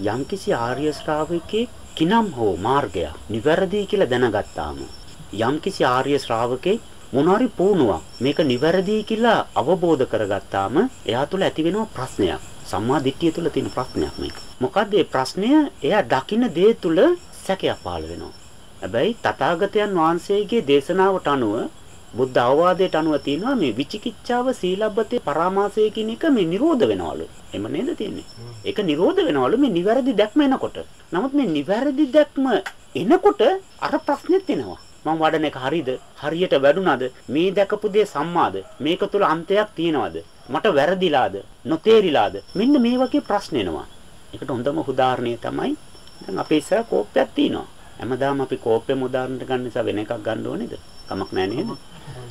යම්කිසි ආර්ය ශ්‍රාවකෙක් කිනම් හෝ මාර්ගය නිවැරදි කියලා දැනගත්තාම යම්කිසි ආර්ය ශ්‍රාවකෙක් මොනවාරි පුණුවක් මේක නිවැරදි කියලා අවබෝධ කරගත්තාම එයා තුල ඇති වෙනවා ප්‍රශ්නයක්. සම්මා දිට්ඨිය තුල තියෙන ප්‍රශ්නයක් මේක. මොකද මේ ප්‍රශ්නය එයා දකින්න දේ තුල සැකයක් පහළ වෙනවා. හැබැයි තථාගතයන් වහන්සේගේ දේශනාවට අනුව බුද්ධ අවවාදයට අනුව තියෙනවා මේ විචිකිච්ඡාව සීලබ්බතේ පරාමාසය කියන එක මේ නිරෝධ වෙනවලු. එම නේද තියෙන්නේ? ඒක නිරෝධ වෙනවලු මේ නිවැරදි දැක්ම එනකොට. නමුත් මේ නිවැරදි දැක්ම එනකොට අර ප්‍රශ්නෙත් එනවා. මම වඩන එක හරිද? හරියට වැඩුණාද? මේ දැකපු දේ සම්මාද? මේක තුල අන්තයක් තියනවද? මට වැරදිලාද? නොතේරිලාද? මෙන්න මේ වගේ ප්‍රශ්න එනවා. ඒකට හොඳම උදාහරණය තමයි දැන් අපේ ඉස්සර කෝප්පයක් තියෙනවා. හැමදාම අපි කෝප්පෙම උදාහරණයක් ගන්න නිසා වෙන එකක් ගන්න ඕනේද? කමක් නැහැ නේද?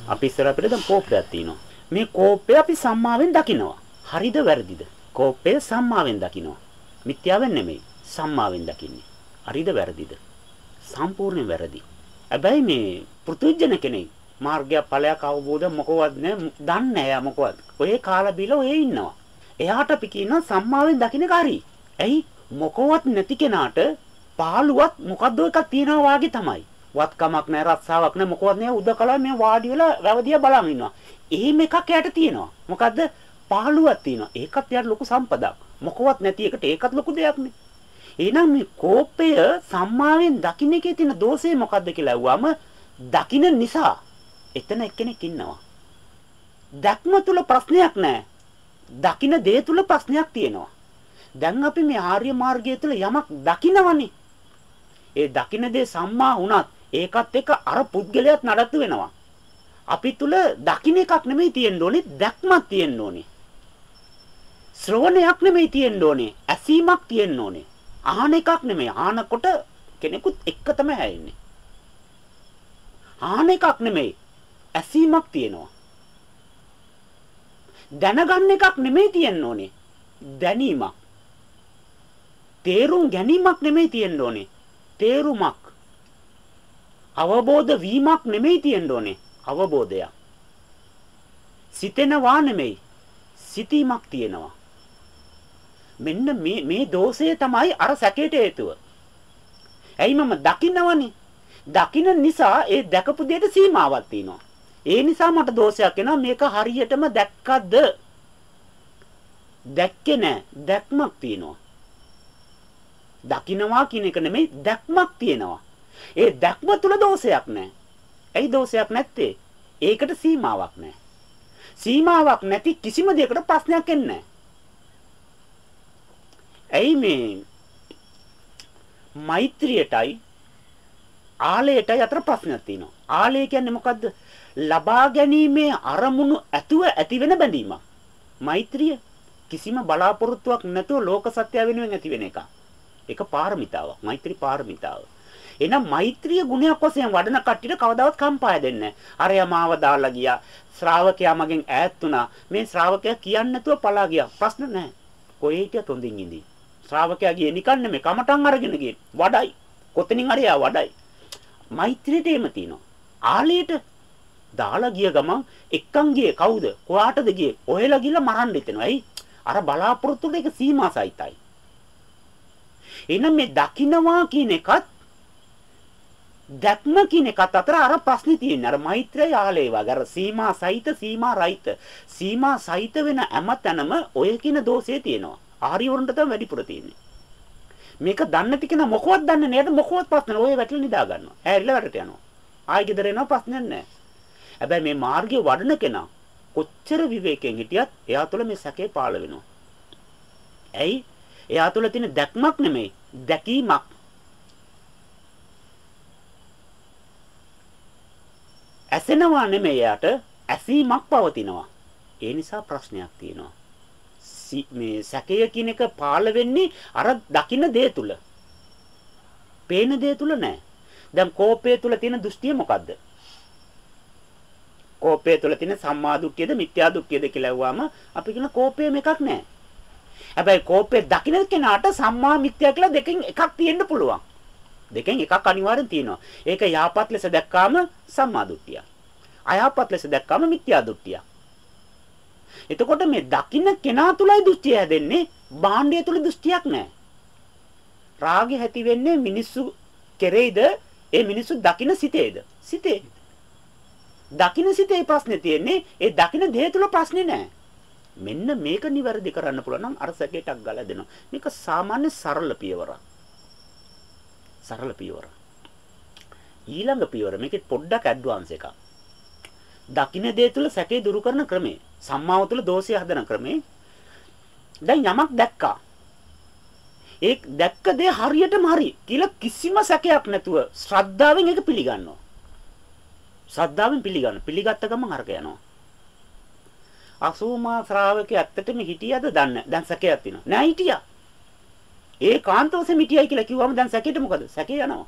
අපි ඉස්සර අපිට දැන් කෝප්පයක් තියෙනවා. මේ කෝප්පය අපි සම්මාවෙන් දකිනවා. හරිද වැරදිද? කෝප්පය සම්මාවෙන් දකිනවා. මිත්‍යාවෙන් නෙමෙයි. සම්මාවෙන් දකින්නේ. හරිද වැරදිද? සම්පූර්ණයෙන් වැරදි. හැබැයි මේ පෘථුජන කෙනෙක් මාර්ගය ඵලයක් අවබෝධ මොකවත් නැහැ. දන්නේ නැහැ මොකවත්. ඔය කාලා බිල ඔය ඉන්නවා. එයාට අපි කියනවා සම්මාවෙන් දකින්න කාරී. ඇයි මොකවත් නැති කෙනාට පාළුවත් මොකද්ද එකක් තියනවා වාගේ තමයි. වත්කමක් නැහැ රස්සාවක් නැහැ මොකවත් නැහැ උදකලා මේ වාඩි වෙලා රවදියා බලන් ඉන්නවා. එහෙම එකක් එයාට තියෙනවා. මොකද්ද? පාළුවක් තියෙනවා. ඒකත් එයාට ලොකු සම්පදක්. මොකවත් නැති එකට ඒකත් ලොකු දෙයක් නේ. එහෙනම් මේ කෝපය සම්මාවෙන් දකින්න එකේ තියෙන දෝෂය මොකද්ද කියලා අහුවම දකින්න නිසා එතන එක්කෙනෙක් ඉන්නවා. දැක්ම තුල ප්‍රශ්නයක් නැහැ. දකින්න දේ තුල ප්‍රශ්නයක් තියෙනවා. දැන් අපි මේ ආර්ය මාර්ගය තුල යමක් දකිනවනේ. ඒ දකින්න දේ සම්මා වුණත් ඒකත් එක්ක අර පුද්ගලයාත් නඩත්තු වෙනවා. අපි තුල දකින්න එකක් නෙමෙයි තියෙන්න ඕනේ දැක්මක් තියෙන්න ඕනේ. ශ්‍රවණයක් නෙමෙයි තියෙන්න ඕනේ ඇසීමක් තියෙන්න ඕනේ. අහන එකක් නෙමෙයි අහනකොට කෙනෙකුත් එක්ක තමයි හැෙන්නේ. අහන එකක් නෙමෙයි ඇසීමක් තියෙනවා. දැනගන්න එකක් නෙමෙයි තියෙන්න ඕනේ දැනීමක්. තේරුම් ගැනීමක් නෙමෙයි තියෙන්න ඕනේ තේරුමක්. අවබෝධ වීමක් නෙමෙයි තියෙන්න ඕනේ. අවබෝධයක්. සිතෙනවා නෙමෙයි. සිතීමක් තියෙනවා. මෙන්න මේ මේ දෝෂය තමයි අර සැකේට හේතුව. ඇයි මම දකින්නවනේ. දකින්න නිසා ඒ දැකපු දෙයට සීමාවක් තියෙනවා. ඒ නිසා මට දෝෂයක් එනවා මේක හරියටම දැක්කද? දැක්කේ නෑ. දැක්මක් තියෙනවා. දකින්නවා කියන එක නෙමෙයි දැක්මක් තියෙනවා. ඒ දැක්ම තුල දෝෂයක් නැහැ. ඇයි දෝෂයක් නැත්තේ? ඒකට සීමාවක් නැහැ. සීමාවක් නැති කිසිම දෙයකට ප්‍රශ්නයක් එන්නේ ඇයි මේ මෛත්‍රියටයි ආලයටයි අතර ප්‍රශ්නයක් තියෙනවා. ආලය කියන්නේ මොකද්ද? ලබා ගැනීමේ අරමුණු ඇතුව ඇති වෙන බැඳීමක්. මෛත්‍රිය කිසිම බලාපොරොත්තුවක් නැතුව ලෝක සත්‍ය වෙනුවෙන් ඇති වෙන එකක්. ඒක පාරමිතාවක්. මෛත්‍රී පාරමිතාව. එහෙනම් මෛත්‍රිය ගුණයක් වශයෙන් වඩන කට්ටියට කවදාවත් කම්පාය දෙන්නේ නැහැ. අරයා මාව දාලා ගියා. ශ්‍රාවකයා මගෙන් ඈත් වුණා. මේ ශ්‍රාවකයා කියන්නේ නැතුව පලා ගියා. ප්‍රශ්න නැහැ. කොහේ හිටියත් හොඳින් ඉඳී. ශ්‍රාවකයා ගියේ නිකන් නෙමෙයි කමටන් අරගෙන ගියේ. වඩයි. කොතනින් හරි ආ වඩයි. මෛත්‍රියට එහෙම තියෙනවා. ආලයට දාලා ගිය ගමන් එක්කන් ගියේ කවුද? කොහාටද ගියේ? ඔහෙලා ගිහලා මරන්න හිතෙනවා. ඇයි? අර බලාපොරොත්තු දෙක සීමා සහිතයි. එහෙනම් මේ දකින්නවා කියන එකත් දැක්ම කියන එකත් අතර අර ප්‍රශ්නේ තියෙන්නේ. අර මෛත්‍රිය ආලේ වගේ අර සීමා සහිත සීමා රහිත. සීමා සහිත වෙන හැමතැනම ඔය කියන දෝෂය තියෙනවා. ආර්යවරුන්ට තමයි වැඩිපුර තියෙන්නේ. මේක දන්නේ නැති කෙනා මොකවත් දන්නේ නේද මොකවත් ප්‍රශ්න නෑ. ඔය වැටලා නිදා ගන්නවා. ඇරිලා වැඩට යනවා. ආයෙ ගෙදර එනවා ප්‍රශ්නයක් නෑ. හැබැයි මේ මාර්ගය වඩන කෙනා කොච්චර විවේකයෙන් හිටියත් එයා තුළ මේ සැකේ පාළ වෙනවා. ඇයි? එයා තුළ තියෙන දැක්මක් නෙමෙයි දැකීමක්. ඇසෙනවා නෙමෙයි එයාට ඇසීමක් පවතිනවා. ඒ නිසා ප්‍රශ්නයක් තියෙනවා. මේ සැකය කියන එක පාළ වෙන්නේ අර දකින්න දේ තුල. පේන දේ තුල නෑ. දැන් කෝපය තුල තියෙන දෘෂ්ටිය මොකද්ද? කෝපය තුල තියෙන සම්මා දුක්ඛයද මිත්‍යා දුක්ඛයද කියලා ඇහුවාම අපි කියන කෝපයම එකක් නෑ. හැබැයි කෝපය දකින්න කෙනාට සම්මා මිත්‍යා කියලා දෙකෙන් එකක් තියෙන්න පුළුවන්. දෙකෙන් එකක් අනිවාර්යෙන් තියෙනවා. ඒක යහපත් ලෙස දැක්කාම සම්මා දුක්ඛිය. අයහපත් ලෙස දැක්කාම මිත්‍යා දුක්ඛිය. එතකොට මේ දකින්න කෙනා තුලයි දෘෂ්ටිය හැදෙන්නේ. භාණ්ඩය තුල දෘෂ්ටියක් නැහැ. රාගය ඇති වෙන්නේ මිනිස්සු කෙරෙයිද? ඒ මිනිස්සු දකින සිතේද? සිතේ. දකින සිතේ ප්‍රශ්නේ තියෙන්නේ ඒ දකින දේ තුල ප්‍රශ්නේ නැහැ. මෙන්න මේක නිවැරදි කරන්න පුළුවන් නම් අර සැකේටක් ගලා දෙනවා. මේක සාමාන්‍ය සරල පියවරක්. සරල පියවර ඊළඟ පියවර මේකේ පොඩ්ඩක් ඇඩ්වාන්ස් එකක්. දකින දේ තුල සැකේ දුරු කරන ක්‍රමේ සම්මාව තුල දෝෂය හදන ක්‍රමේ දැන් යමක් දැක්කා ඒ දැක්ක දේ හරියටම හරි කියලා කිසිම සැකයක් නැතුව ශ්‍රද්ධාවෙන් ඒක පිළිගන්නවා. ශ්‍රද්ධාවෙන් පිළිගන්න. පිළිගත්ත ගමන් අරක යනවා. අසූමා ශ්‍රාවකයා ඇත්තටම හිටියද දන්නේ දැන් සැකයක් තියෙනවා. නෑ හිටියා. ඒ කාන්තවසෙ මිටියයි කියලා කිව්වම දැන් සැකෙට මොකද? සැකේ යනවා.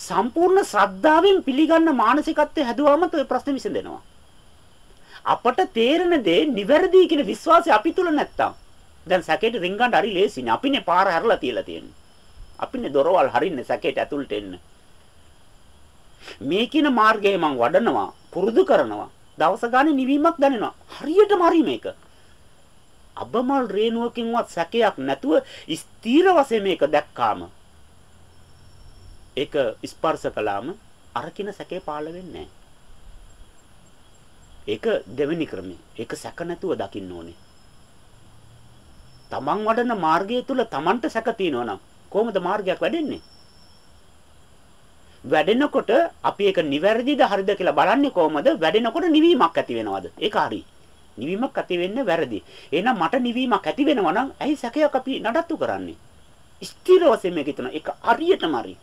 සම්පූර්ණ ශ්‍රද්ධාවෙන් පිළිගන්න මානසිකත්වය හැදුවම ඔය ප්‍රශ්නේ විසඳෙනවා. අපට තේරෙන දේ නිවැරදි කියන විශ්වාසය අපි තුල නැත්තම් දැන් සැකේට රින්ගන්න හරි ලේසිනේ. අපිනේ පාර හැරලා තියලා තියෙන්නේ. අපිනේ දොරවල් හරින්නේ සැකේට ඇතුළට එන්න. මේ කියන මාර්ගය මම වඩනවා, පුරුදු කරනවා. දවස ගානේ නිවීමක් දැනෙනවා. හරියටම හරි මේක. අබමල් රේණුවකින්වත් සැකයක් නැතුව ස්ථීර වශයෙන් මේක දැක්කාම ඒක ස්පර්ශ කළාම අරකින සැකේ පාළ වෙන්නේ ඒක දෙවෙනි ක්‍රමය. ඒක සැක නැතුව දකින්න ඕනේ. තමන් වඩන මාර්ගය තුල තමන්ට සැක තියෙනවා නම් කොහොමද මාර්ගයක් වැඩෙන්නේ? වැඩෙනකොට අපි ඒක නිවැරදිද හරිද කියලා බලන්නේ කොහොමද? වැඩෙනකොට නිවීමක් ඇති වෙනවද? ඒක හරි. නිවීමක් ඇති වෙන්නේ වැරදි. එහෙනම් මට නිවීමක් ඇති වෙනවා නම් ඇයි සැකයක් අපි නඩත්තු කරන්නේ? ස්ථිර වශයෙන් මේක හිතන ඒක හරියටම හරි.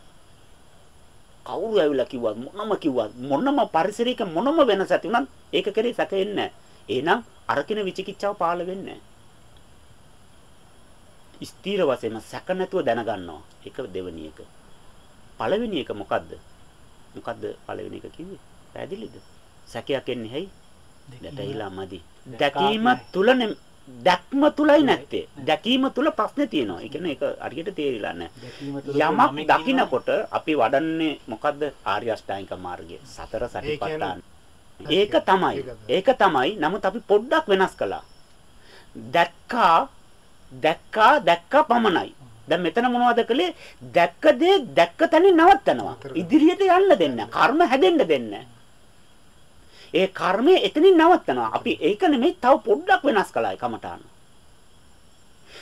කවුරු ඇවිල්ලා කිව්වත් මොනම කිව්වත් මොනම පරිසරයක මොනම වෙනසක් තිබුණත් ඒක කරේ සැකෙන්නේ නැහැ. එහෙනම් අරකින විචිකිච්ඡාව පාළ වෙන්නේ නැහැ. ස්ථීර වශයෙන්ම සැක නැතුව දැනගන්නවා. ඒක දෙවෙනි එක. පළවෙනි එක මොකද්ද? මොකද්ද පළවෙනි එක කිව්වේ? පැහැදිලිද? සැකයක් එන්නේ ඇයි? දැටහිලා මදි. දැකීම තුල දැක්ම තුලයි නැත්තේ. දැකීම තුල ප්‍රශ්නේ තියෙනවා. ඒ කියන්නේ ඒක හරියට තේරිලා නැහැ. යමක් දකින්නකොට අපි වඩන්නේ මොකද්ද? ආර්ය අෂ්ටාංගික මාර්ගය. සතර සතිපට්ඨාන. ඒක තමයි. ඒක තමයි. නමුත් අපි පොඩ්ඩක් වෙනස් කළා. දැක්කා දැක්කා දැක්කා පමණයි. දැන් මෙතන මොනවද කළේ? දැක්ක දේ දැක්ක තැනින් නවත්තනවා. ඉදිරියට යන්න දෙන්න. කර්ම හැදෙන්න දෙන්න. ඒ කර්මය එතනින් නවත්තනවා. අපි ඒක නෙමෙයි තව පොඩ්ඩක් වෙනස් කළායි කමටාන.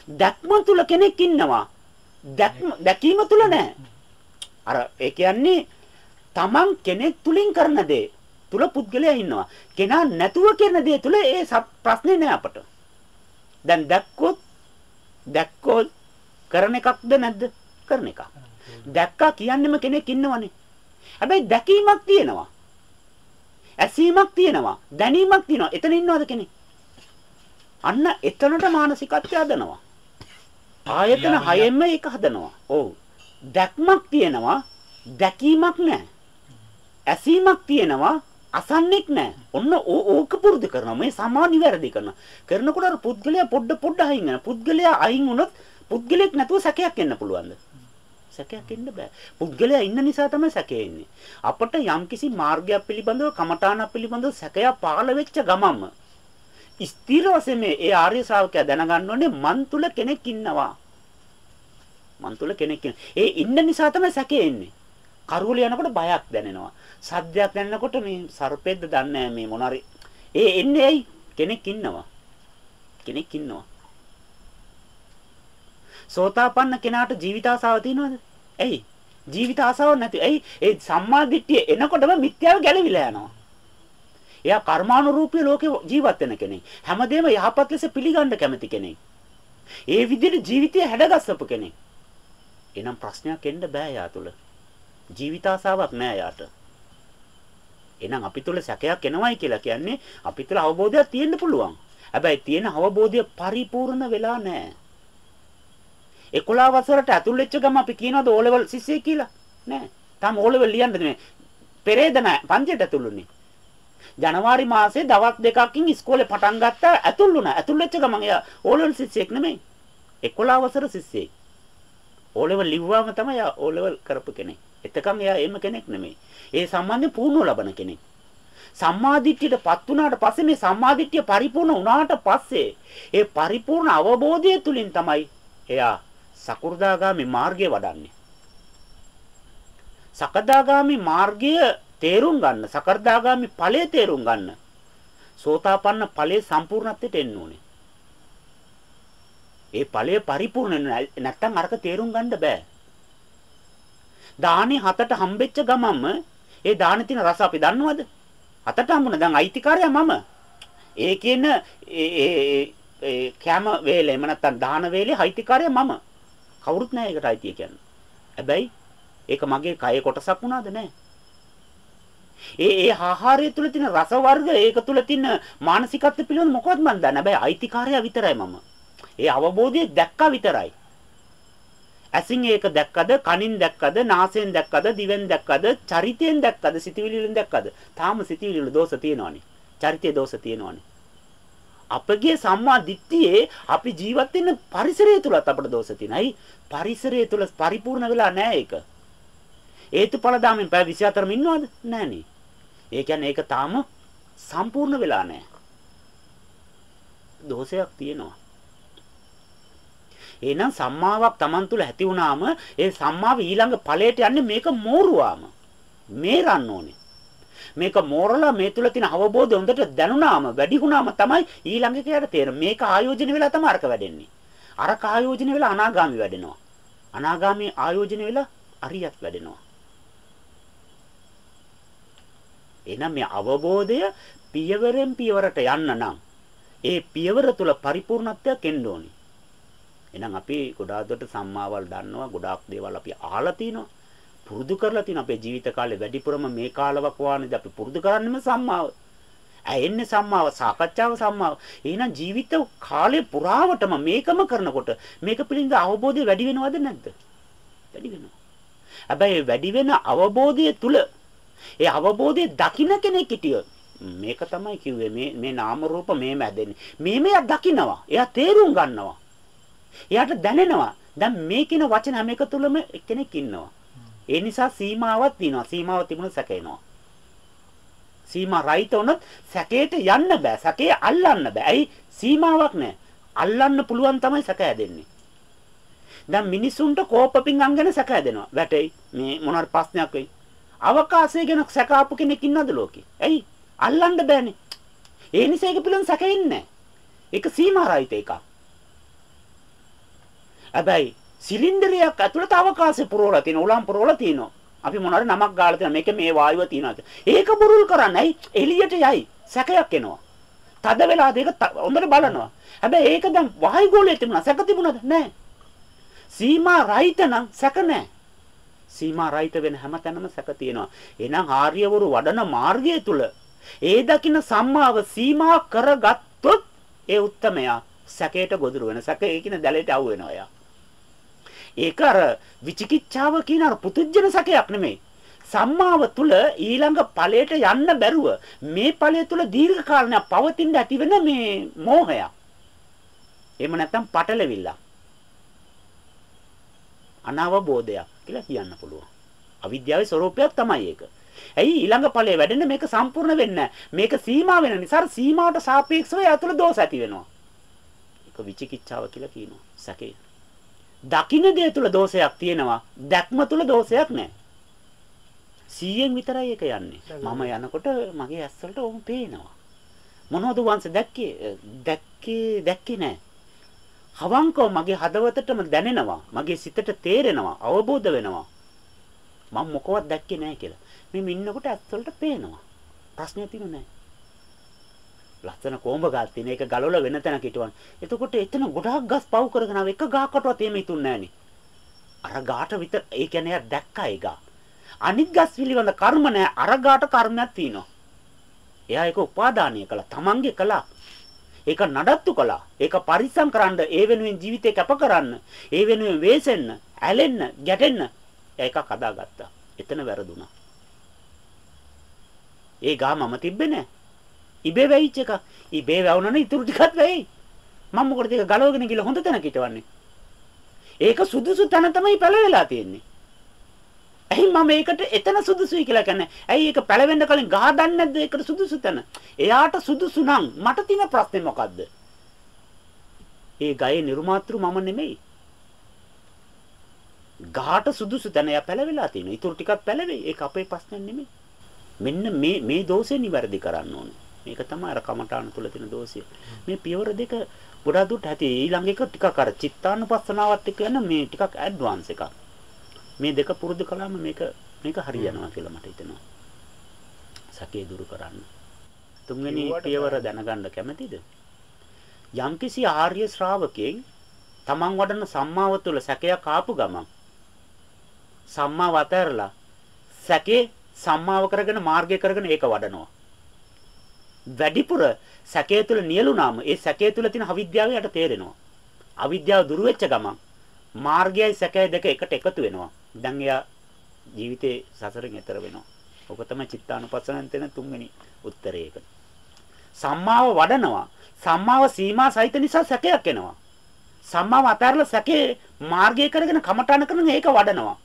දැක්ම තුල කෙනෙක් ඉන්නවා. දැක්ම දැකීම තුල නෑ. අර ඒ කියන්නේ තමන් කෙනෙක් තුලින් කරන දේ තුල පුද්ගලයා ඉන්නවා. කෙනා නැතුව කරන දේ තුල ඒ ප්‍රශ්නේ නෑ අපට. දැන් දැක්කොත් දැක්කොත් කරන එකක්ද නැද්ද? කරන එකක්. දැක්කා කියන්නෙම කෙනෙක් ඉන්නවනේ. හැබැයි දැකීමක් තියෙනවා. ඇසීමක් තියෙනවා. දැනීමක් තියෙනවා. එතන ඉන්නවද කෙනෙක්? අන්න එතනට මානසිකත්වය හදනවා. ආයතන හයෙන්ම ඒක හදනවා. ඔව්. දැක්මක් තියෙනවා. දැකීමක් නැහැ. ඇසීමක් තියෙනවා. අසන්නෙක් නැහැ. ඔන්න ඕක පුරුදු කරනවා. මේ සමා නිවැරදි කරනවා. කරනකොට අර පුද්ගලයා පොඩ පොඩ අයින් වෙනවා. පුද්ගලයා අයින් වුණොත් පුද්ගලෙක් නැතුව සැකයක් එන්න පුළුවන්ද? සැකයක් එන්න බෑ. පුද්ගලයා ඉන්න නිසා තමයි සැකේ එන්නේ. අපට යම්කිසි මාර්ගයක් පිළිබඳව කමඨාණක් පිළිබඳව සැකයක් පහළ වෙච්ච ගමන්ම ස්ථිර වශයෙන් මේ ඒ ආර්ය ශ්‍රාවකයා දැනගන්න ඕනේ මන් තුල කෙනෙක් ඉන්නවා. මන් තුල කෙනෙක් ඒ ඉන්න නිසා තමයි සැකේ එන්නේ. කරුවල යනකොට බයක් දැනෙනවා. සද්දයක් දැනනකොට මේ සර්පෙද්ද දන්නේ මේ මොනරි. ඒ එන්නේ ඇයි? කෙනෙක් ඉන්නවා. කෙනෙක් ඉන්නවා. සෝතාපන්න කෙනාට ජීවිත ආසාව තියෙනවද? ඇයි? ජීවිත ආසාවක් නැති. ඇයි? ඒ සම්මා දිට්ඨිය එනකොටම මිත්‍යාව ගැලවිලා යනවා. එයා කර්මානුරූපී ලෝකේ ජීවත් වෙන කෙනෙක්. හැමදේම යහපත් ලෙස පිළිගන්න කැමති කෙනෙක්. ඒ විදිහට ජීවිතය හැඩගස්සපු කෙනෙක්. එනම් ප්‍රශ්නයක් එන්න බෑ යා තුල. ජීවිත ආසාවක් නෑ යාට. එහෙනම් අපි තුල සැකයක් එනවයි කියලා කියන්නේ අපි තුල අවබෝධයක් තියෙන්න පුළුවන්. හැබැයි තියෙන අවබෝධය පරිපූර්ණ වෙලා නැහැ. 11 වසරට ඇතුල් වෙච්ච ගම අපි කියනවාද O level සිස්සේ කියලා? නෑ. තාම O level ලියන්න දෙන්නේ. පෙරේද නෑ පන්තියට ඇතුළුනේ. ජනවාරි මාසේ දවස් දෙකකින් ඉස්කෝලේ පටන් ගත්තා ඇතුල් වුණා. ඇතුල් වෙච්ච ගමන් එයා O level සිස්සෙක් නෙමෙයි. 11 වසර සිස්සෙක්. O level ලිව්වම තමයි O level කරපු කෙනෙක්. එතකන් එයා එහෙම කෙනෙක් නෙමෙයි. ඒ සම්බන්ධයෙන් පුහුණුව ලබන කෙනෙක්. සම්මාදිට්ඨියටපත් වුණාට පස්සේ මේ සම්මාදිට්ඨිය පරිපූර්ණ වුණාට පස්සේ ඒ පරිපූර්ණ අවබෝධය තුලින් තමයි එයා සකු르දාගාමි මාර්ගය වඩන්නේ. සකදාගාමි මාර්ගය තේරුම් ගන්න, සකර්දාගාමි ඵලය තේරුම් ගන්න. සෝතාපන්න ඵලයේ සම්පූර්ණත්වයට එන්න ඕනේ. ඒ ඵලය පරිපූර්ණ නැත්තම් අරක තේරුම් ගන්න බෑ. දානි හතට හම්බෙච්ච ගමන්ම ඒ දානේ තියෙන රස අපි දන්නවද? හතට හම්බුණා දැන් අයිතිකාරයා මම. ඒ කියන ඒ ඒ කැම වේලේ එම නැත්තම් දාන වේලේ අයිතිකාරයා මම. කවුරුත් නැහැ ඒකට අයිතිය කියන්නේ. හැබැයි ඒක මගේ කය කොටසක් වුණාද නැහැ. ඒ ඒ ආහාරය තුල තියෙන රස වර්ග ඒක තුල තියෙන මානසිකත්ව පිළිබඳ මොකවත් මන් දන්නේ. හැබැයි අයිතිකාරයා විතරයි මම. ඒ අවබෝධය දැක්කා විතරයි. ඇසින් ඒක දැක්කද, කනින් දැක්කද, නාසයෙන් දැක්කද, දිවෙන් දැක්කද, චරිතයෙන් දැක්කද, සිතවිලි වලින් දැක්කද? තාම සිතවිලි වල දෝෂ තියෙනවනේ. චරිතයේ දෝෂ තියෙනවනේ. අපගේ සම්මා දිට්ඨියේ අපි ජීවත් වෙන පරිසරය තුලත් අපට දෝෂ තියෙනයි. පරිසරය තුල පරිපූර්ණ වෙලා නැහැ ඒක. හේතුඵල ධාමෙන් පැය 24ම ඉන්නවද? නැහනේ. ඒ කියන්නේ ඒක තාම සම්පූර්ණ වෙලා නැහැ. දෝෂයක් තියෙනවා. එහෙනම් සම්මාවක් Taman තුල ඇති වුණාම ඒ සම්මාව ඊළඟ ඵලයට යන්නේ මේක මෝරුවාම. මේරන්න ඕනේ. මේක මෝරලා මේ තුල තියෙන අවබෝධය හොඳට දැනුණාම වැඩි වුණාම තමයි ඊළඟ එකයට තේරෙන්නේ. මේක ආයෝජන වෙලා තමයි අරක වැඩෙන්නේ. අරක ආයෝජන වෙලා අනාගාමි වැඩෙනවා. අනාගාමි ආයෝජන වෙලා අරියත් වැඩෙනවා. එහෙනම් මේ අවබෝධය පියවරෙන් පියවරට යන්න නම් ඒ පියවර තුල පරිපූර්ණත්වයක් එන්න ඕනි. එහෙනම් අපි ගොඩාක් දුරට සම්මාවල් දන්නවා ගොඩාක් දේවල් අපි අහලා තිනවා පුරුදු කරලා තිනවා අපේ ජීවිත කාලේ වැඩිපුරම මේ කාලවක වානේදී අපි පුරුදු කරන්නේම සම්මාව. ඇයෙන්නේ සම්මාව සාකච්ඡාව සම්මාව. එහෙනම් ජීවිත කාලය පුරාවටම මේකම කරනකොට මේක පිළිබඳ අවබෝධය වැඩි වෙනවද නැද්ද? වැඩි වෙනවා. හැබැයි වැඩි වෙන අවබෝධය තුල ඒ අවබෝධය දකින්න කෙනෙක් හිටියොත් මේක තමයි කිව්වේ මේ මේ නාම රූප මේම ඇදෙන්නේ. මේ මෙයා දකින්නවා. එයා තේරුම් ගන්නවා. එයාට දැනෙනවා. දැන් මේ කියන වචන හැම එක තුළම කෙනෙක් ඉන්නවා. ඒ නිසා සීමාවක් තියෙනවා. සීමාව තිබුණොත් සැකේනවා. සීමා රහිත වුණොත් සැකේට යන්න බෑ. සැකේ අල්ලන්න බෑ. ඇයි? සීමාවක් නැහැ. අල්ලන්න පුළුවන් තමයි සැක හැදෙන්නේ. දැන් මිනිසුන්ට කෝපපින් අංගන සැක හැදෙනවා. වැටෙයි. මේ මොනවාරි ප්‍රශ්නයක් වෙයි. අවකාශය ගැන සැකාපු කෙනෙක් ඉන්නවද ලෝකේ? ඇයි? අල්ලන්න බෑනේ. ඒ නිසා ඒක පිළිබඳ සැකෙන්නේ නැහැ. ඒක සීමා රහිත එකක්. හැබැයි සිලින්ඩරයක් ඇතුළත අවකාශය පුරවලා තියෙන උලම් පුරවලා තියෙනවා. අපි මොනවාරි නමක් ගාලා තියෙනවා. මේක මේ වායුව තියෙනවා. ඒක බුරුල් කරන්නේ එළියට යයි. සැකයක් එනවා. තද වෙලාද ඒක හොඳට බලනවා. හැබැයි ඒක දැන් වායු ගෝලයේ තිබුණා. සැක තිබුණාද? නැහැ. සීමා රහිත නම් සැක නැහැ. සීමා රහිත වෙන හැමතැනම සැක තියෙනවා. එහෙනම් ආර්යවරු වඩන මාර්ගය තුල ඒ දකින්න සම්මාව සීමා කරගත්තොත් ඒ උත්තමයා සැකයට ගොදුරු වෙන සැකේ කියන දැලයට අවු වෙනවා යා. ඒක අර විචිකිච්ඡාව කියන අර පුදුජන සැකයක් නෙමෙයි. සම්මාව තුල ඊළඟ ඵලයට යන්න බැරුව මේ ඵලය තුල දීර්ඝ කාලයක් පවතින ඇති වෙන මේ මෝහය. එහෙම නැත්නම් පටලවිල්ල. අනවබෝධයක් කියලා කියන්න පුළුවන්. අවිද්‍යාවේ ස්වરૂපයක් තමයි ඒක. ඇයි ඊළඟ ඵලයේ වැඩෙන්න මේක සම්පූර්ණ වෙන්නේ මේක සීමා වෙන නිසා සීමාවට සාපේක්ෂව ඒ අතුල දෝෂ ඇති වෙනවා. ඒක විචිකිච්ඡාව කියලා කියනවා. සැකේ. දකින්න දේ තුල දෝෂයක් තියෙනවා. දැක්ම තුල දෝෂයක් නැහැ. 100න් විතරයි ඒක යන්නේ. මම යනකොට මගේ ඇස් වලට ඕම පේනවා. මොනවද වංශ දැක්කේ? දැක්කේ දැක්කේ නැහැ. හවංකව මගේ හදවතටම දැනෙනවා. මගේ සිතට තේරෙනවා. අවබෝධ වෙනවා. මම මොකවත් දැක්කේ නැහැ කියලා. මේ ඉන්නකොට ඇස් වලට පේනවා. ප්‍රශ්නයක් තියෙන්නේ නැහැ. ලස්සන කොඹ ගස් තියෙන එක ගලවලා වෙන තැනක හිටවන. එතකොට එතන ගොඩාක් ගස් පව් කරගෙන ආව එක ගහකටවත් එහෙම හිතුන්නේ නැහනේ. අර ගාට විතර ඒ කියන්නේ එයා දැක්කා ඒ ගා. අනිත් ගස් පිළිබඳ කර්ම නැහැ. අර ගාට කර්මයක් තියෙනවා. එයා ඒක උපාදානීය කළා. තමන්ගේ කළා. ඒක නඩත්තු කළා. ඒක පරිස්සම් කරන්න, ඒ වෙනුවෙන් ජීවිතේ කැප කරන්න, ඒ වෙනුවෙන් වෙසෙන්න, ඇලෙන්න, ගැටෙන්න ඒක හදාගත්තා. එතන වැරදුනා. ඒ ගා මම තිබ්බේ නෑ. ඉබේ වෙයිච් එකක්. ඉබේ වැවුනනේ ඉතුරු ටිකත් වෙයි. මම මොකටද ඒක ගලවගෙන ගිහලා හොඳ තැනක හිටවන්නේ. ඒක සුදුසු තැන තමයි පැලවෙලා තියෙන්නේ. ඇයි මම ඒකට එතන සුදුසුයි කියලා කියන්නේ? ඇයි ඒක පැලවෙන්න කලින් ගහ දන්නේ නැද්ද ඒකට සුදුසු තැන? එයාට සුදුසු නම් මට තියෙන ප්‍රශ්නේ මොකද්ද? ඒ ගයේ නිර්මාතෘ මම නෙමෙයි. ගහට සුදුසු තැන යා පැලවිලා තියෙනවා. ඊටු ටිකක් පැලවෙයි. ඒක අපේ ප්‍රශ්නයක් නෙමෙයි. මෙන්න මේ මේ දෝෂේ නිවැරදි කරන්න ඕනේ. මේක තමයි අර කමඨාන තුල තියෙන දෝෂය. මේ පියවර දෙක ගොඩාක් දුරට ඇති ඊළඟ එක ටිකක් අර චිත්තානුපස්සනාවත් එක්ක යන මේ ටිකක් ඇඩ්වාන්ස් එකක්. මේ දෙක පුරුදු කළාම මේක මේක හරියනවා කියලා මට හිතෙනවා. සැකේ දුරු කරන්න. තුන්වෙනි පියවර දැනගන්න කැමතිද? යම්කිසි ආර්ය ශ්‍රාවකෙන් තමන් වඩන සම්මාව තුළ සැකයක් ආපු ගමන් සම්මාව අතහැරලා සැකේ සම්මාව කරගෙන මාර්ගය කරගෙන ඒක වඩනවා. වැඩිපුර සැකේ තුළ නියලුනාම ඒ සැකේ තුළ තියෙන අවිද්‍යාව යට තේරෙනවා. අවිද්‍යාව දුරු වෙච්ච ගමන් මාර්ගයයි සැකයයි දෙක එකට එකතු වෙනවා. දැන් එයා ජීවිතේ සසරෙන් එතර වෙනවා. ඔක තමයි චිත්තානුපස්සනෙන් තියෙන තුන්වෙනි උත්තරය ඒක. සම්මාව වඩනවා. සම්මාව සීමා සහිත නිසා සැකයක් එනවා. සම්මාව අතහැරලා සැකේ මාර්ගය කරගෙන කමටහන කරන ඒක වඩනවා.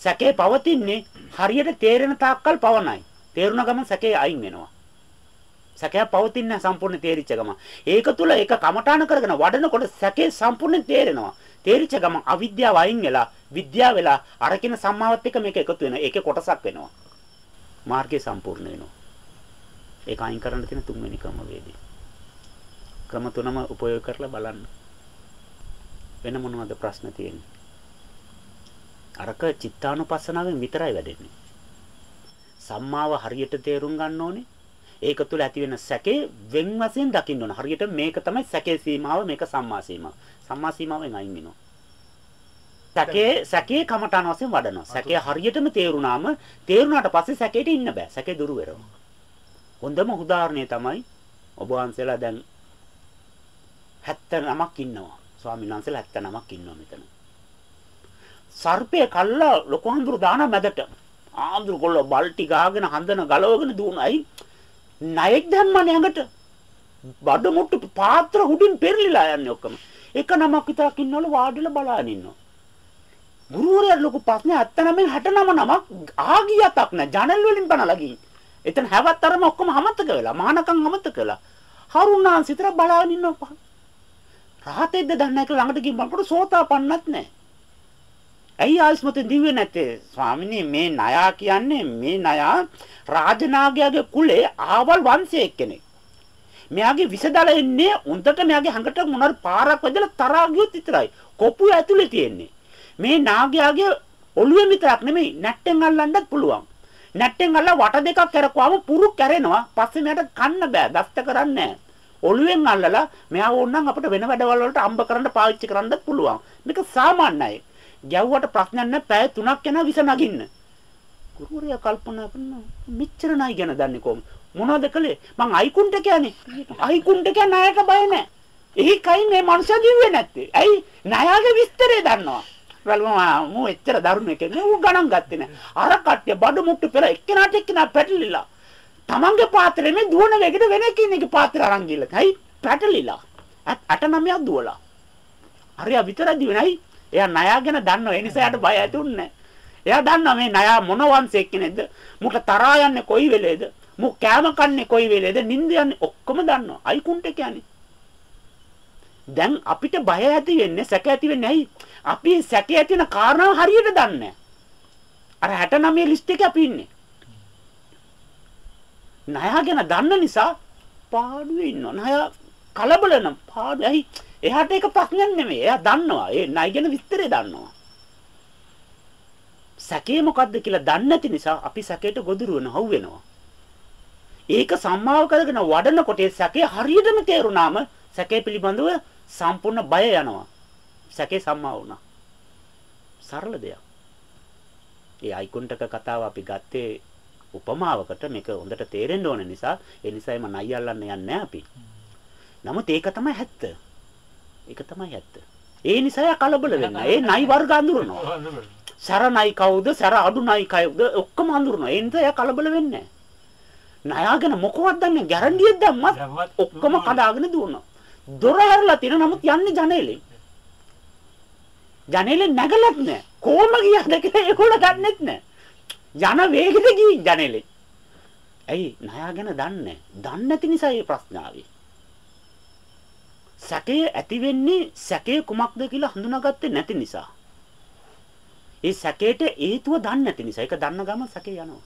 සැකේ පවතින්නේ හරියට තේරෙන තාක්කල් පවණයි. තේරුණ ගමන් සැකේ අයින් වෙනවා. සැකයක් පවතින්නේ සම්පූර්ණ තේරිච්ච ගමන්. ඒක තුල ඒක කමටහන කරගෙන වඩනකොට සැකේ සම්පූර්ණ තේරෙනවා. තේරිච්ච ගමන් අවිද්‍යාව අයින් වෙලා විද්‍යාව වෙලා අරකින සම්මාවත් එක්ක මේක එකතු වෙනවා. ඒකේ කොටසක් වෙනවා. මාර්ගය සම්පූර්ණ වෙනවා. ඒක අයින් කරන්න තියෙන තුන්වෙනි ක්‍රම වේදී. ක්‍රම තුනම උපයෝග කරලා බලන්න. වෙන මොනවද ප්‍රශ්න තියෙන්නේ? අරක චිත්තානුපස්සනාවෙන් විතරයි වැඩෙන්නේ. සම්මාව හරියට තේරුම් ගන්න ඕනේ. ඒක තුළ ඇති වෙන සැකේ වෙන් වශයෙන් දකින්න ඕන. හරියට මේක තමයි සැකේ සීමාව මේක සම්මා සීමාව. සම්මා සීමාවෙන් අයින් වෙනවා. සැකේ සැකේ කමඨාන වශයෙන් වඩනවා. සැකේ හරියටම තේරුණාම තේරුණාට පස්සේ සැකේට ඉන්න බෑ. සැකේ දුරු වෙනවා. හොඳම උදාහරණය තමයි ඔබ වහන්සේලා දැන් 79ක් ඉන්නවා. ස්වාමීන් වහන්සේලා 79ක් ඉන්නවා මෙතන. සර්පය කල්ලා ලොකු හඳුරු දාන මැදට. ආඳුරු කොල්ල බල්ටි ගහගෙන හඳන ගලවගෙන දුවනයි. ණයෙක් දැම්මනේ ඇඟට. බඩ මුට්ටු පාත්‍ර උඩින් පෙරලිලා යන්නේ ඔක්කොම. එක නමක් විතරක් ඉන්නවලු වාඩිලා බලාගෙන ඉන්නවා. ගුරුවරයා ලොකු ප්‍රශ්නේ 79 69 නමක් ආගියතක් නෑ ජනල් වලින් බනලා ගිහින්. එතන හැවත් අරම ඔක්කොම අමතක වෙලා මානකම් අමතක වෙලා. හරුණාන් සිතර බලාගෙන ඉන්නවා. රහතෙක්ද දන්නේ නැහැ කියලා ළඟට ගිහින් බලනකොට සෝතාපන්නත් නැහැ. ඇයි ආස්මත දිව්වේ නැත්තේ? ස්වාමිනේ මේ නයා කියන්නේ මේ නයා රාජනාගයාගේ කුලේ ආවල් වංශයේ කෙනෙක්. මෙයාගේ විසදල එන්නේ උන්ටට මෙයාගේ හඟට මොනවාරි පාරක් වැදලා තරහා ගියොත් විතරයි. කොපුව ඇතුලේ තියෙන්නේ. මේ නාගයාගේ ඔළුවේ විතරක් නෙමෙයි නැට්ටෙන් අල්ලන්නත් පුළුවන්. නැට්ටෙන් අල්ල වට දෙකක් කරකවම පුරු කැරෙනවා. පස්සේ මෙයාට කන්න බෑ. දස්ත කරන්නේ නැහැ. ඔළුවෙන් අල්ලලා මෙයා ඕනනම් අපිට වෙන වැඩවල වලට අම්බ කරන්න පාවිච්චි කරන්නත් පුළුවන්. මේක සාමාන්‍යයි. ගැව්වට ප්‍රශ්නයක් නැහැ. පැය 3ක් යනවා විස නගින්න. ගුරුවරයා කල්පනා කරනවා මෙච්චර නයි ගැන දන්නේ කොහොමද? මොනවද කළේ? මං අයිකුන්ට කියන්නේ. අයිකුන්ට කියන්නේ ණයට බය නැහැ. ඒකයි මේ මනුස්සයා දිව්වේ නැත්තේ. ඇයි? ණයාගේ විස්තරය දන්නවා. බලමු මෝ එච්චර දරුණු එකෙක් නේ ඌ ගණන් ගත්තේ නැහැ. අර කට්ටිය බඩු මුට්ටු පෙර එක්කෙනාට එක්කෙනා පැටලිලා. තමන්ගේ පාත්‍රෙ මේ දුවන වෙගෙට වෙන කෙනෙක්ගේ පාත්‍රය අරන් ගිහලා. හයි පැටලිලා. අට නමයක් දුවලා. හරිය විතරක් දිවෙනයි. එයා ණයා ගැන දන්නව. ඒ නිසා එයාට බය ඇතුන්නේ එයා දන්නවා මේ ණයා මොන වංශයක් කෙනෙක්ද? මුට තරහා යන්නේ කොයි වෙලේද? මු කෑම කන්නේ කොයි වෙලේද? නිින්ද යන්නේ ඔක්කොම දන්නවා. අයිකුන්ට කියන්නේ. දැන් අපිට බය ඇති වෙන්නේ සැක ඇති වෙන්නේ ඇයි? අපි සැක ඇති වෙන කාරණාව හරියට දන්නේ අර 69 ලිස්ට් එකේ අපි ඉන්නේ. ණය ගැන දන්න නිසා පාඩුවේ ඉන්නවා. ණය කලබල නම් පාඩු. ඇයි? එයාට ඒක ප්‍රශ්නයක් නෙමෙයි. එයා දන්නවා. ඒ ණය ගැන විස්තරය දන්නවා. සැකේ මොකද්ද කියලා දන්නේ නැති නිසා අපි සැකයට ගොදුරු වෙන හවු වෙනවා. ඒක සම්මාව කරගෙන වඩනකොට ඒ සැකේ හරියටම තේරුණාම සැකේ පිළිබඳව සම්පූර්ණ බය යනවා. සැකේ සම්මා වුණා. සරල දෙයක්. ඒ අයිකොන්ටක කතාව අපි ගත්තේ උපමාවකට මේක හොඳට තේරෙන්න ඕන නිසා ඒ නිසායි මම නයි අල්ලන්න යන්නේ අපි. නමුත් ඒක තමයි ඇත්ත. ඒක තමයි ඇත්ත. ඒ නිසා කලබල වෙන්න. ඒ නයි වර්ග අඳුරනවා. සර නයි කවුද? සර අඩු නයි කවුද? ඔක්කොම අඳුරනවා. ඒ නිසා කලබල වෙන්නේ නැහැ. ණයාගෙන මොකවත් දන්නේ ගැරන්ඩියක් දැම්මත් ඔක්කොම කඩාගෙන දුවනවා. දොර හැරලා තියෙන නමුත් යන්නේ ජනේලෙන්. ජනේලෙන් නැගලත් නැහැ. කොහොම ගියාද කියලා ඒගොල්ලෝ දන්නෙත් නැහැ. යන වේගෙට ගිහින් ජනේලෙන්. ඇයි ණයා ගැන දන්නේ දන්නේ නැති නිසා මේ ප්‍රශ්න ආවේ. සැකය ඇති වෙන්නේ සැකය කුමක්ද කියලා හඳුනාගත්තේ නැති නිසා. ඒ සැකේට හේතුව දන්නේ නැති නිසා ඒක දන්න ගමන් සැකේ යනවා.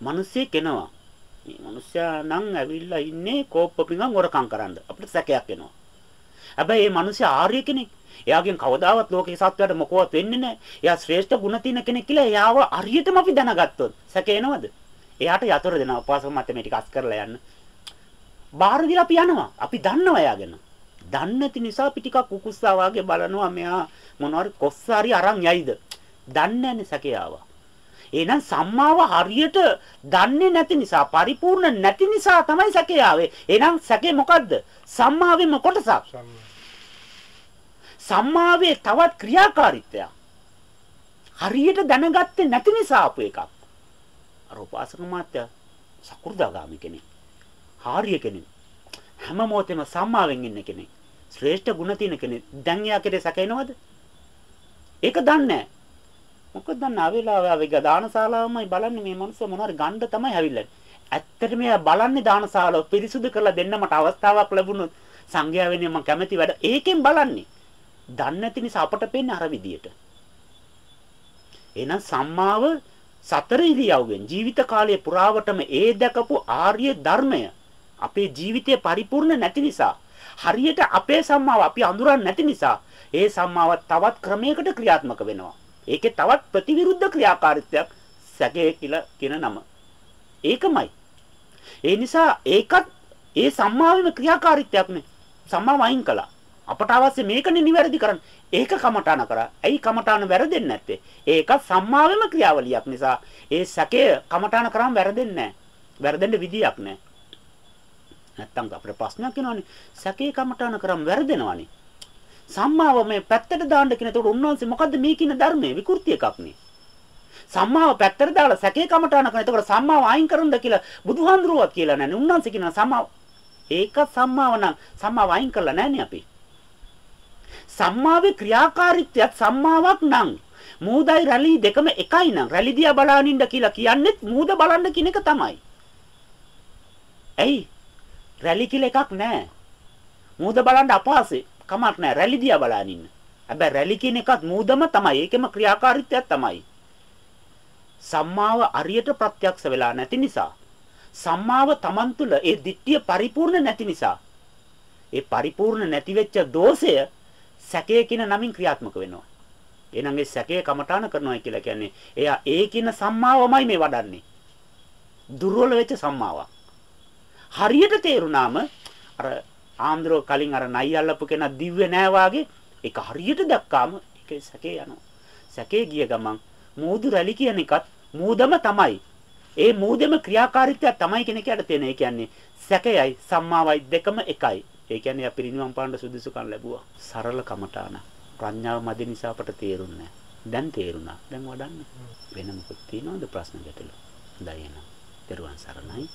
මිනිස්සේ කෙනවා. මේ මිනිස්සයා නම් ඇවිල්ලා ඉන්නේ කෝප්ප පිඟන් හොරකම් කරන්න. අපිට සැකයක් එනවා. හැබැයි මේ මිනිස්සයා ආර්ය කෙනෙක්. එයාගෙන් කවදාවත් ලෝකේ සත්‍යයට මොකවත් වෙන්නේ නැහැ. එයා ශ්‍රේෂ්ඨ ගුණ තියෙන කෙනෙක් කියලා එයාව හරියටම අපි දැනගත්තොත් සැකේ එනවද? එයාට යතර දෙනවා උපාසක මත මේ ටික අස් කරලා යන්න. බාහිර දිලා අපි යනවා. අපි දන්නවා එයාගෙන. දන්නේ නැති නිසා අපි ටිකක් කුකුස්සා වාගේ බලනවා මෙයා මොනවාරි කොස්සාරි අරන් යයිද. දන්නේ නැන්නේ සැකේ ආවා. එහෙනම් සම්මාව හරියට දන්නේ නැති නිසා පරිපූර්ණ නැති නිසා තමයි සැකේ ආවේ. එහෙනම් සැකේ මොකද්ද? සම්මාවෙම කොටසක්. සම්මාවේ තවත් ක්‍රියාකාරීත්වයක්. හරියට දැනගත්තේ නැති නිසා ආපු එකක්. අර උපාසක මාත්‍ය සකු르දාගාමි කෙනෙක්. ආර්ය කෙනෙක්. හැම මොහොතෙම සම්මාවෙන් ඉන්න කෙනෙක්. ශ්‍රේෂ්ඨ ගුණ තියෙන කෙනෙක්. දැන් යා කෙරේ සැකේනවද? ඒක දන්නේ නැහැ. මොකද දැන් ආවෙලාව දානශාලාවමයි බලන්නේ මේ මනුස්සය මොනවාරි ගන්න තමයි හැවිල්ලන්නේ. ඇත්තටම එයා බලන්නේ දානශාලාව පිරිසුදු කරලා දෙන්න මට අවස්ථාවක් ලැබුණොත් සංඝයා වෙනුවෙන් මම කැමැති වැඩ ඒකෙන් බලන්නේ. දන්නේ නැති නිසා අපට පේන්නේ අර විදියට. එහෙනම් සම්මාව සතර ඉරියව්වෙන් ජීවිත කාලය පුරාවටම ඒ දැකපු ආර්ය ධර්මය අපේ ජීවිතය පරිපූර්ණ නැති නිසා හරියට අපේ සම්මාව අපි අඳුරන්නේ නැති නිසා ඒ සම්මාව තවත් ක්‍රමයකට ක්‍රියාත්මක වෙනවා. ඒකේ තවත් ප්‍රතිවිරුද්ධ ක්‍රියාකාරීත්වයක් සැකේ කියලා කියන නම. ඒකමයි. ඒ නිසා ඒකත් ඒ සම්මාවෙම ක්‍රියාකාරීත්වයක් නේ. සම්මාව අයින් කළා. අපට අවශ්‍ය මේකනේ නිවැරදි කරන්න. ඒක කමඨාන කරා. ඇයි කමඨාන වැරදෙන්නේ නැත්තේ? ඒක සම්මාවෙම ක්‍රියාවලියක් නිසා ඒ සැකය කමඨාන කරාම වැරදෙන්නේ නැහැ. වැරදෙන්න විදියක් නැහැ. නැත්තම් අපිට ප්‍රශ්නයක් එනවනේ. සැකේ කමඨාන කරාම වැරදෙනවනේ. සම්මාව මේ පැත්තට දාන්න කියන එතකොට උන්වහන්සේ මොකද්ද මේ කියන ධර්මයේ විකෘති එකක් නේ. සම්මාව පැත්තට දාලා සැකේ කමඨාන කරන. එතකොට සම්මාව අයින් කරන්නද කියලා බුදුහාඳුරුවක් කියලා නැහැ. උන්වහන්සේ කියනවා සම්මාව ඒක සම්මාව නම් සම්මාව අයින් කරලා නැහනේ අපි. සම්මාවේ ක්‍රියාකාරීත්වයක් සම්මාවක් නම් මූදයි රැලි දෙකම එකයි නම් රැලි දිහා බලන ඉන්න කියලා කියන්නේත් මූද බලන්න කියන එක තමයි. ඇයි? රැලි කියලා එකක් නැහැ. මූද බලන්න අපහසුයි. කමක් නැහැ. රැලි දිහා බලන ඉන්න. හැබැයි රැලි කියන එකත් මූදම තමයි. ඒකෙම ක්‍රියාකාරීත්වයක් තමයි. සම්මාව අරියට ප්‍රත්‍යක්ෂ වෙලා නැති නිසා සම්මාව Taman තුල ඒ දිට්ඨිය පරිපූර්ණ නැති නිසා ඒ පරිපූර්ණ නැති වෙච්ච දෝෂය සැකය කියන නමින් ක්‍රියාත්මක වෙනවා. එහෙනම් ඒ සැකය කමඨාන කරනවා කියලා කියන්නේ එයා ඒ කියන සම්මාවමයි මේ වඩන්නේ. දුර්වල වෙච්ච සම්මාවක්. හරියට තේරුණාම අර ආන්දරෝ කලින් අර නයි අල්ලපු කෙනා දිව්වේ නෑ වාගේ ඒක හරියට දැක්කාම ඒකේ සැකේ යනවා. සැකේ ගිය ගමන් මූදු රැලි කියන එකත් මූදම තමයි. ඒ මූදෙම ක්‍රියාකාරීත්වය තමයි කෙනෙක්ට තියෙන. ඒ කියන්නේ සැකයයි සම්මාවයි දෙකම එකයි. ඒ කියන්නේ අපි නිවන් පාන්න සුදුසුකම් ලැබුවා. සරල කමඨාන. ප්‍රඥාව මැද නිසා අපට තේරුන්නේ දැන් තේරුණා. දැන් වඩන්න. වෙන මොකද තියෙනවද ප්‍රශ්න ගැටලු? හොඳයි එහෙනම්. දරුවන් සරණයි.